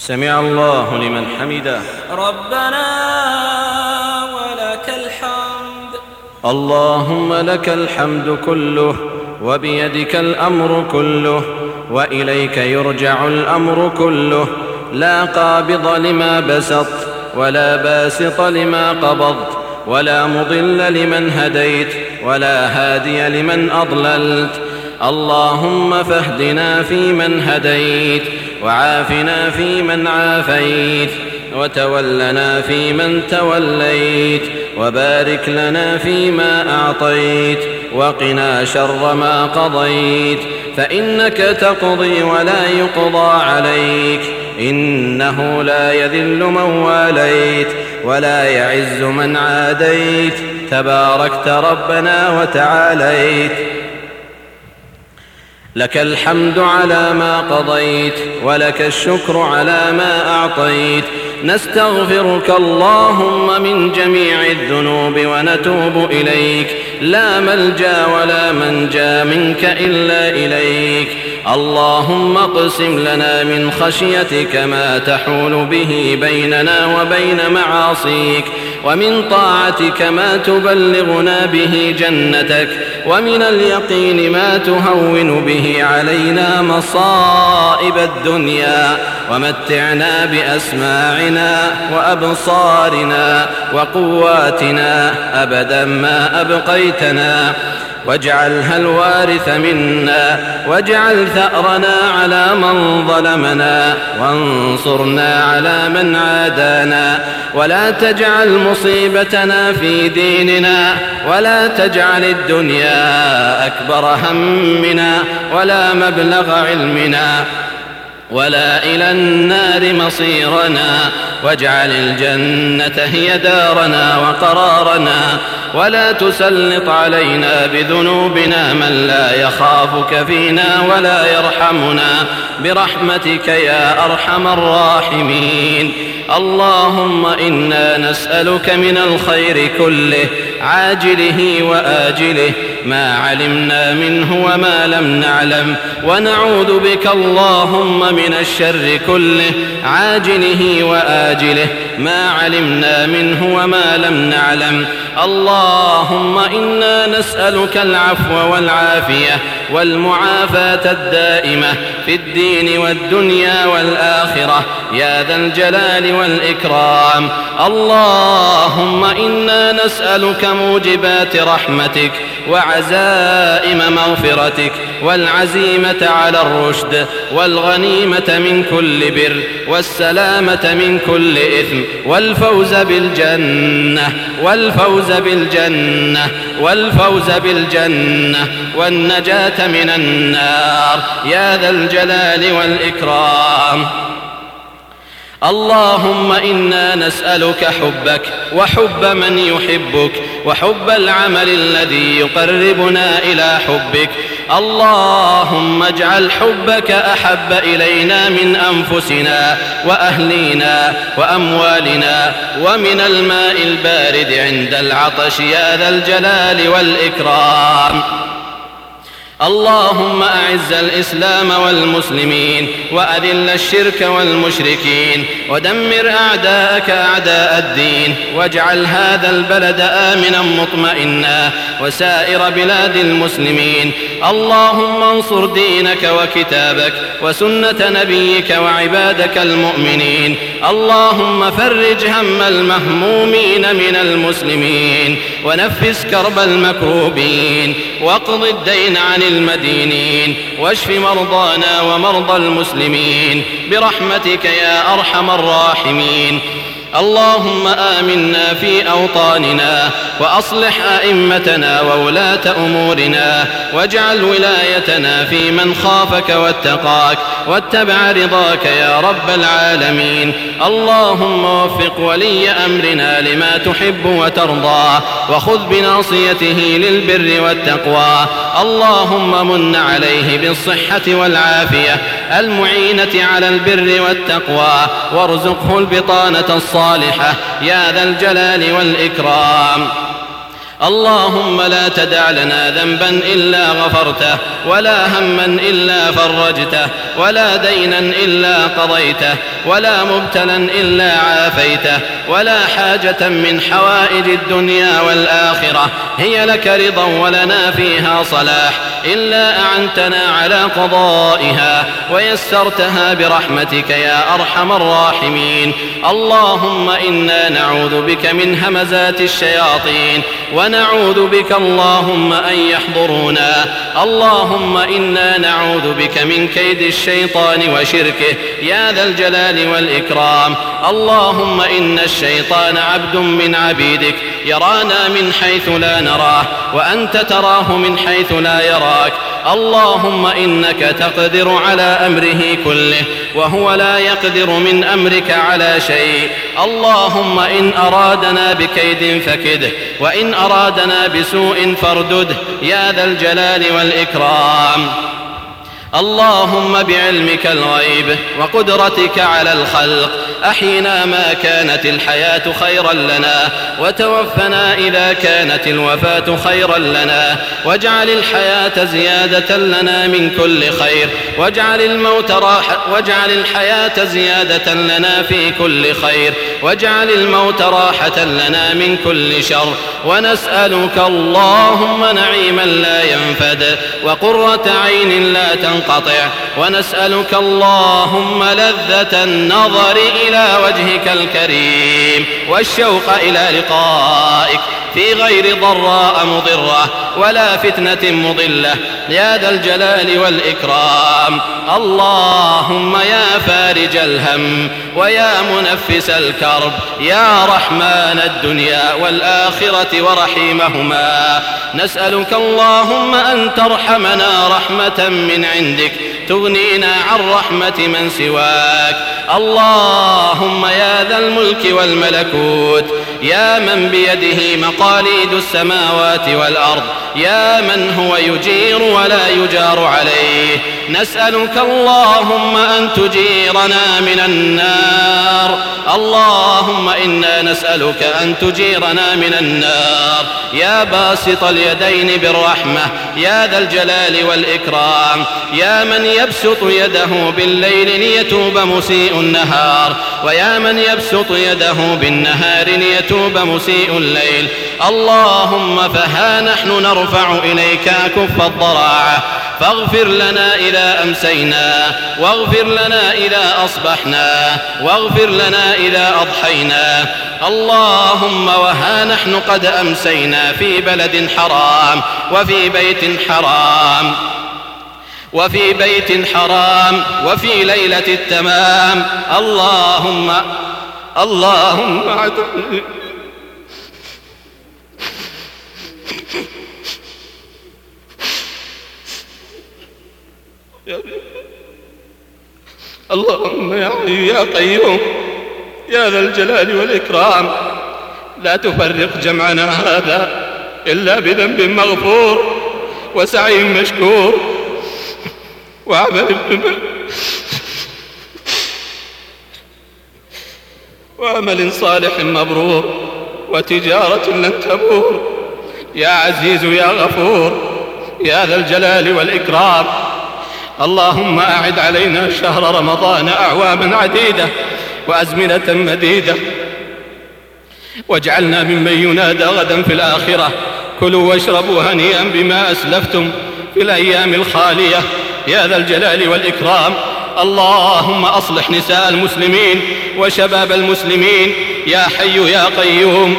سمع الله لمن حمده. ربنا ولك الحمد. اللهم لك الحمد كله وبيدك الأمر كله وإليك يرجع الأمر كله. لا قابض لما بسط ولا باسط لما قبضت ولا مضل لمن هديت ولا هادي لمن أضللت. اللهم فاهدنا فيمن هديت وعافنا فيمن عافيت وتولنا فيمن توليت وبارك لنا فيما أعطيت وقنا شر ما قضيت فإنك تقضي ولا يقضى عليك إنه لا يذل من واليت ولا يعز من عاديت تباركت ربنا وتعاليت. لك الحمد على ما قضيت ولك الشكر على ما أعطيت. نستغفرك اللهم من جميع الذنوب ونتوب إليك. لا ملجأ ولا منجأ منك إلا إليك. اللهم اقسم لنا من خشيتك ما تحول به بيننا وبين معاصيك. ومن طاعتك ما تبلغنا به جنتك. ومن اليقين ما تهون به علينا مصائب الدنيا ومتعنا بأسماعنا وأبصارنا وقواتنا أبدا ما أبقيتنا واجعلها الوارث منا واجعل ثأرنا على من ظلمنا وانصرنا على من عادانا. ولا تجعل مصيبتنا في ديننا ولا تجعل الدنيا أكبر همنا ولا مبلغ علمنا. ولا إلى النار مصيرنا واجعل الجنة هي دارنا وقرارنا ولا تسلط علينا بذنوبنا من لا يخافك فينا ولا يرحمنا برحمتك يا ارحم الراحمين اللهم أنا نسالك من الخير كله عاجله واجله ما علمنا منه وما لم نعلم. ونعوذ بك اللهم من الشر كله عاجله وآجله. ما علمنا منه وما لم نعلم. اللهم إنا نسألك العفو والعافية والمعافاة الدائمة في الدين والدنيا والآخرة. يا ذا الجلال والإكرام. اللهم إنا نسألك موجبات رحمتك وعزائم مغفرتك والعزيمة على الرشد والغنيمة من كل بر والسلامة من كل إثم والفوز بالجنة والفوز بالجنة والفوز بالجنة والنجاة من النار. يا ذا الجلال والإكرام. اللهم إنا نسألك حبك وحب من يحبك وحب العمل الذي يقربنا إلى حبك. اللهم اجعل حبك أحب إلينا من أنفسنا وأهلينا وأموالنا ومن الماء البارد عند العطش يا ذا الجلال والإكرام. اللهم أعز الإسلام والمسلمين وأذل الشرك والمشركين ودمر أعداءك أعداء الدين واجعل هذا البلد آمنا مطمئنا وسائر بلاد المسلمين اللهم انصر دينك وكتابك وسنة نبيك وعبادك المؤمنين. اللهم فرج هم المهمومين من المسلمين ونفس كرب المكروبين. واقض الدين عن المدينين. واشف مرضانا ومرضى المسلمين. برحمتك يا أرحم الراحمين. اللهم آمنا في أوطاننا وأصلح أئمتنا وولاة أمورنا واجعل ولايتنا في من خافك واتقاك واتبع رضاك يا رب العالمين. اللهم وفق ولي أمرنا لما تحب وترضى وخذ بناصيته للبر والتقوى. اللهم من عليه بالصحة والعافية. المعينة على البر والتقوى وارزقه البطانة الصالحة. يا ذا الجلال والإكرام. اللهم لا تدع لنا ذنبا إلا غفرته ولا هما إلا فرجته ولا دينا إلا قضيته ولا مبتلا إلا عافيته ولا حاجة من حوائج الدنيا والآخرة. هي لك رضا ولنا فيها صلاح. إلا أعنتنا على قضائها ويسرتها برحمتك يا أرحم الراحمين. اللهم إنا نعوذ بك من همزات الشياطين ونعوذ بك اللهم أن يحضرونا. اللهم إنا نعوذ بك من كيد الشيطان وشركه يا ذا الجلال والإكرام. اللهم إن الشيطان عبد من عبيدك يرانا من حيث لا نراه وأنت تراه من حيث لا يراك اللهم إنك تقدر على أمره كله وهو لا يقدر من أمرك على شيء. اللهم إن أرادنا بكيد فكده وإن أرادنا بسوء فاردده. يا ذا الجلال والإكرام. اللهم بعلمك الغيب وقدرتك على الخلق أحينا ما كانت الحياة خيرا لنا وتوفنا إذا كانت الوفاة خيرا لنا. واجعل الحياة زيادة لنا من كل خير واجعل الموت راحة واجعل الحياة زيادة لنا في كل خير واجعل الموت راحة لنا من كل شر. ونسألك اللهم نعيما لا ينفد وقرة عين لا تنقطع ونسألك اللهم لذة النظر إلى وجهك الكريم والشوق إلى لقائك في غير ضراء مضرة ولا فتنة مضلة. يا ذا الجلال والإكرام. اللهم يا فارج الهم ويا منفس الكرب. يا رحمن الدنيا والآخرة ورحيمهما. نسألك اللهم أن ترحمنا رحمة من عندك. تغنينا عن رحمة من سواك. اللهم يا ذا الملك والملكوت. يا من بيده مقاليد السماوات والأرض يا من هو يجير ولا يجار عليه. نسألك اللهم أن تجيرنا من النار. اللهم إنا نسألك أن تجيرنا من النار. يا باسط اليدين بالرحمة يا ذا الجلال والإكرام. يا من يبسط يده بالليل ليتوب مسيء النهار. ويا من يبسط يده بالنهار ليتوب مسيء الليل. اللهم فها نحن نرفع إليك كف الضراعة. فاغفر لنا إذا أمسينا. واغفر لنا إذا أصبحنا. واغفر لنا إذا أضحينا. اللهم وها نحن قد أمسينا في بلد حرام وفي بيت حرام. وفي بيت حرام وفي ليلة التمام. اللهم اللهم اللهم يا حي يا قيوم يا ذا الجلال والإكرام. لا تفرق جمعنا هذا إلا بذنب مغفور وسعي مشكور. وعمل وعمل صالح مبرور وتجارة لن تبور. يا عزيز يا غفور يا ذا الجلال والإكرام. اللهم أعد علينا شهر رمضان أعواما عديدة وأزمنة مديدة. واجعلنا ممن ينادى غدا في الآخرة. كلوا واشربوا هنيئا بما أسلفتم في الأيام الخالية. يا ذا الجلال والإكرام. اللهم أصلح نساء المسلمين وشباب المسلمين. يا حي يا قيوم.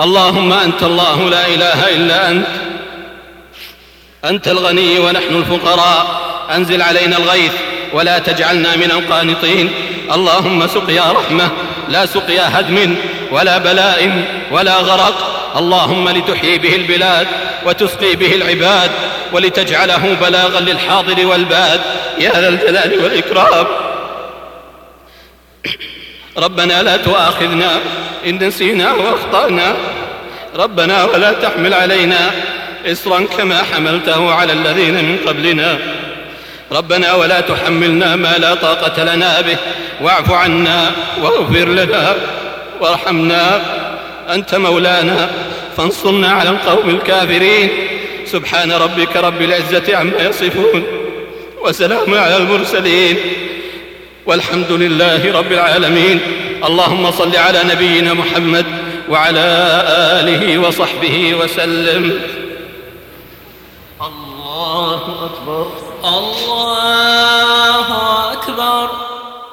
اللهم أنت الله لا إله إلا أنت. أنت الغني ونحن الفقراء. أنزل علينا الغيث ولا تجعلنا من القانطين. اللهم سقيا رحمة لا سقيا هدم ولا بلاء ولا غرق. اللهم لتحيي به البلاد وتسقي به العباد ولتجعله بلاغا للحاضر والباد. يا ذا الجلال والإكرام. ربنا لا تؤاخذنا إن نسينا وأخطأنا. ربنا ولا تحمل علينا إصرا كما حملته على الذين من قبلنا. ربنا ولا تحملنا ما لا طاقة لنا به. واعف عنا واغفر لنا وارحمنا. أنت مولانا فانصرنا على القوم الكافرين. سبحان ربك رب العزة عما يصفون وسلام على المرسلين. والحمد لله رب العالمين. اللهم صل على نبينا محمد وعلى آله وصحبه وسلم. الله أكبر. الله أكبر.